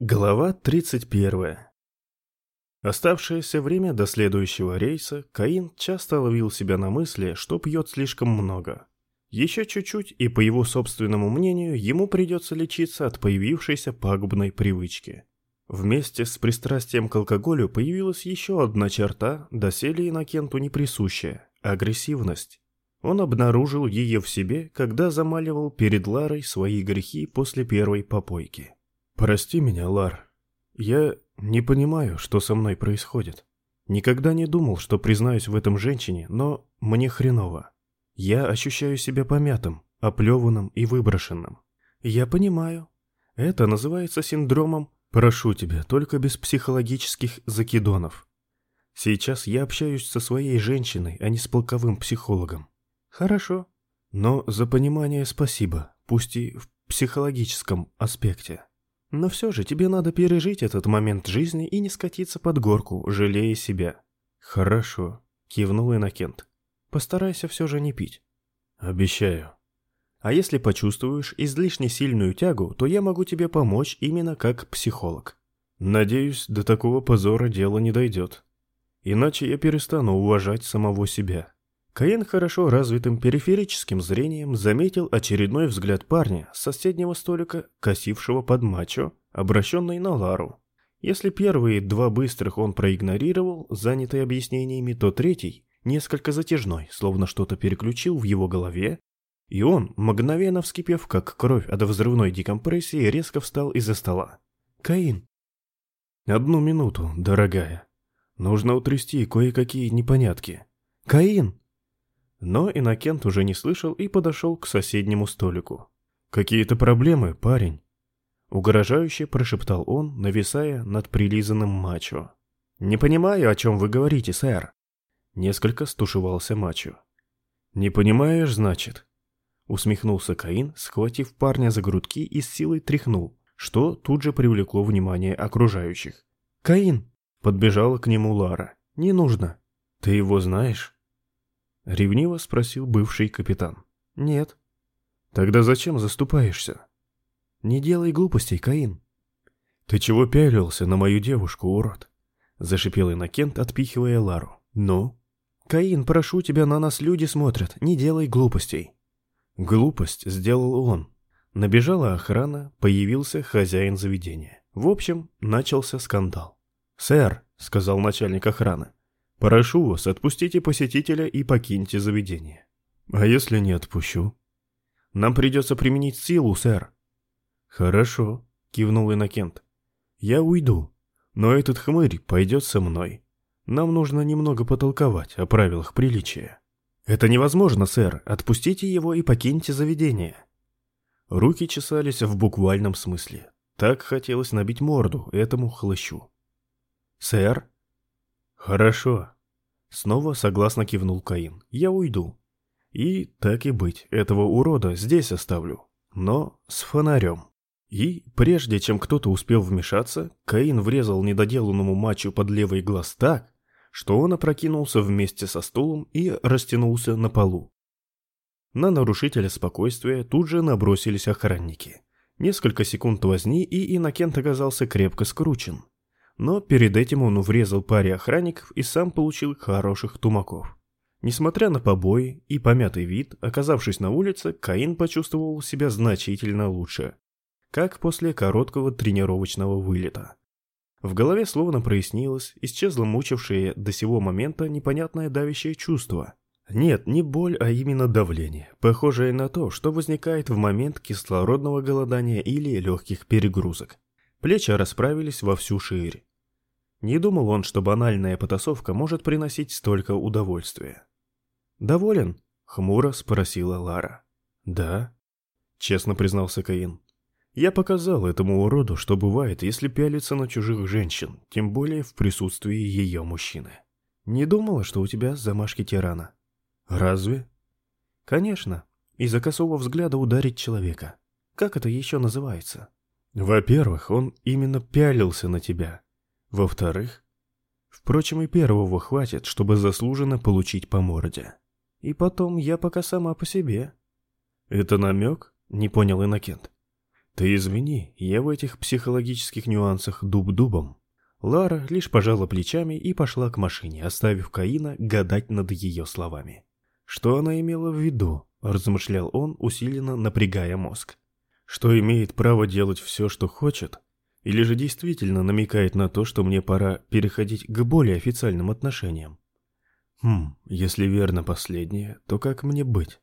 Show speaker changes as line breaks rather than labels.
Глава 31. Оставшееся время до следующего рейса Каин часто ловил себя на мысли, что пьет слишком много. Еще чуть-чуть, и по его собственному мнению, ему придется лечиться от появившейся пагубной привычки. Вместе с пристрастием к алкоголю появилась еще одна черта, доселе Иннокенту не присущая – агрессивность. Он обнаружил ее в себе, когда замаливал перед Ларой свои грехи после первой попойки. «Прости меня, Лар. Я не понимаю, что со мной происходит. Никогда не думал, что признаюсь в этом женщине, но мне хреново. Я ощущаю себя помятым, оплеванным и выброшенным. Я понимаю. Это называется синдромом «прошу тебя, только без психологических закидонов». Сейчас я общаюсь со своей женщиной, а не с полковым психологом. Хорошо. Но за понимание спасибо, пусть и в психологическом аспекте. Но все же тебе надо пережить этот момент жизни и не скатиться под горку, жалея себя. Хорошо, кивнул Иннокент. Постарайся все же не пить. Обещаю. А если почувствуешь излишне сильную тягу, то я могу тебе помочь именно как психолог. Надеюсь, до такого позора дело не дойдет. Иначе я перестану уважать самого себя. Каин хорошо развитым периферическим зрением заметил очередной взгляд парня с соседнего столика, косившего под мачо, обращенный на Лару. Если первые два быстрых он проигнорировал, занятый объяснениями, то третий, несколько затяжной, словно что-то переключил в его голове, и он, мгновенно вскипев, как кровь от взрывной декомпрессии, резко встал из-за стола. «Каин!» «Одну минуту, дорогая. Нужно утрясти кое-какие непонятки». «Каин!» Но Иннокент уже не слышал и подошел к соседнему столику. «Какие-то проблемы, парень?» Угрожающе прошептал он, нависая над прилизанным мачо. «Не понимаю, о чем вы говорите, сэр». Несколько стушевался мачо. «Не понимаешь, значит?» Усмехнулся Каин, схватив парня за грудки и с силой тряхнул, что тут же привлекло внимание окружающих. «Каин!» — подбежала к нему Лара. «Не нужно». «Ты его знаешь?» — ревниво спросил бывший капитан. «Нет». «Тогда зачем заступаешься?» «Не делай глупостей, Каин». «Ты чего пялился на мою девушку, урод?» — зашипел Иннокент, отпихивая Лару. «Ну?» «Каин, прошу тебя, на нас люди смотрят, не делай глупостей». Глупость сделал он. Набежала охрана, появился хозяин заведения. В общем, начался скандал. «Сэр», — сказал начальник охраны, Прошу вас, отпустите посетителя и покиньте заведение. А если не отпущу? Нам придется применить силу, сэр. Хорошо, кивнул Иннокент. Я уйду, но этот хмырь пойдет со мной. Нам нужно немного потолковать о правилах приличия. Это невозможно, сэр. Отпустите его и покиньте заведение. Руки чесались в буквальном смысле. Так хотелось набить морду этому хлыщу. Сэр? Хорошо, Снова согласно кивнул Каин. «Я уйду. И, так и быть, этого урода здесь оставлю. Но с фонарем». И, прежде чем кто-то успел вмешаться, Каин врезал недоделанному матчу под левый глаз так, что он опрокинулся вместе со стулом и растянулся на полу. На нарушителя спокойствия тут же набросились охранники. Несколько секунд возни, и Иннокент оказался крепко скручен но перед этим он врезал паре охранников и сам получил хороших тумаков. Несмотря на побои и помятый вид, оказавшись на улице, Каин почувствовал себя значительно лучше, как после короткого тренировочного вылета. В голове словно прояснилось, исчезло мучившее до сего момента непонятное давящее чувство. Нет, не боль, а именно давление, похожее на то, что возникает в момент кислородного голодания или легких перегрузок. Плечи расправились во всю ширь. Не думал он, что банальная потасовка может приносить столько удовольствия. «Доволен?» — хмуро спросила Лара. «Да», — честно признался Каин. «Я показал этому уроду, что бывает, если пялиться на чужих женщин, тем более в присутствии ее мужчины. Не думала, что у тебя замашки тирана». «Разве?» «Конечно. Из-за косого взгляда ударить человека. Как это еще называется?» Во-первых, он именно пялился на тебя. Во-вторых, впрочем, и первого хватит, чтобы заслуженно получить по морде. И потом, я пока сама по себе. Это намек? Не понял Иннокент. Ты извини, я в этих психологических нюансах дуб дубом. Лара лишь пожала плечами и пошла к машине, оставив Каина гадать над ее словами. Что она имела в виду, размышлял он, усиленно напрягая мозг. Что имеет право делать все, что хочет? Или же действительно намекает на то, что мне пора переходить к более официальным отношениям? Хм, если верно последнее, то как мне быть?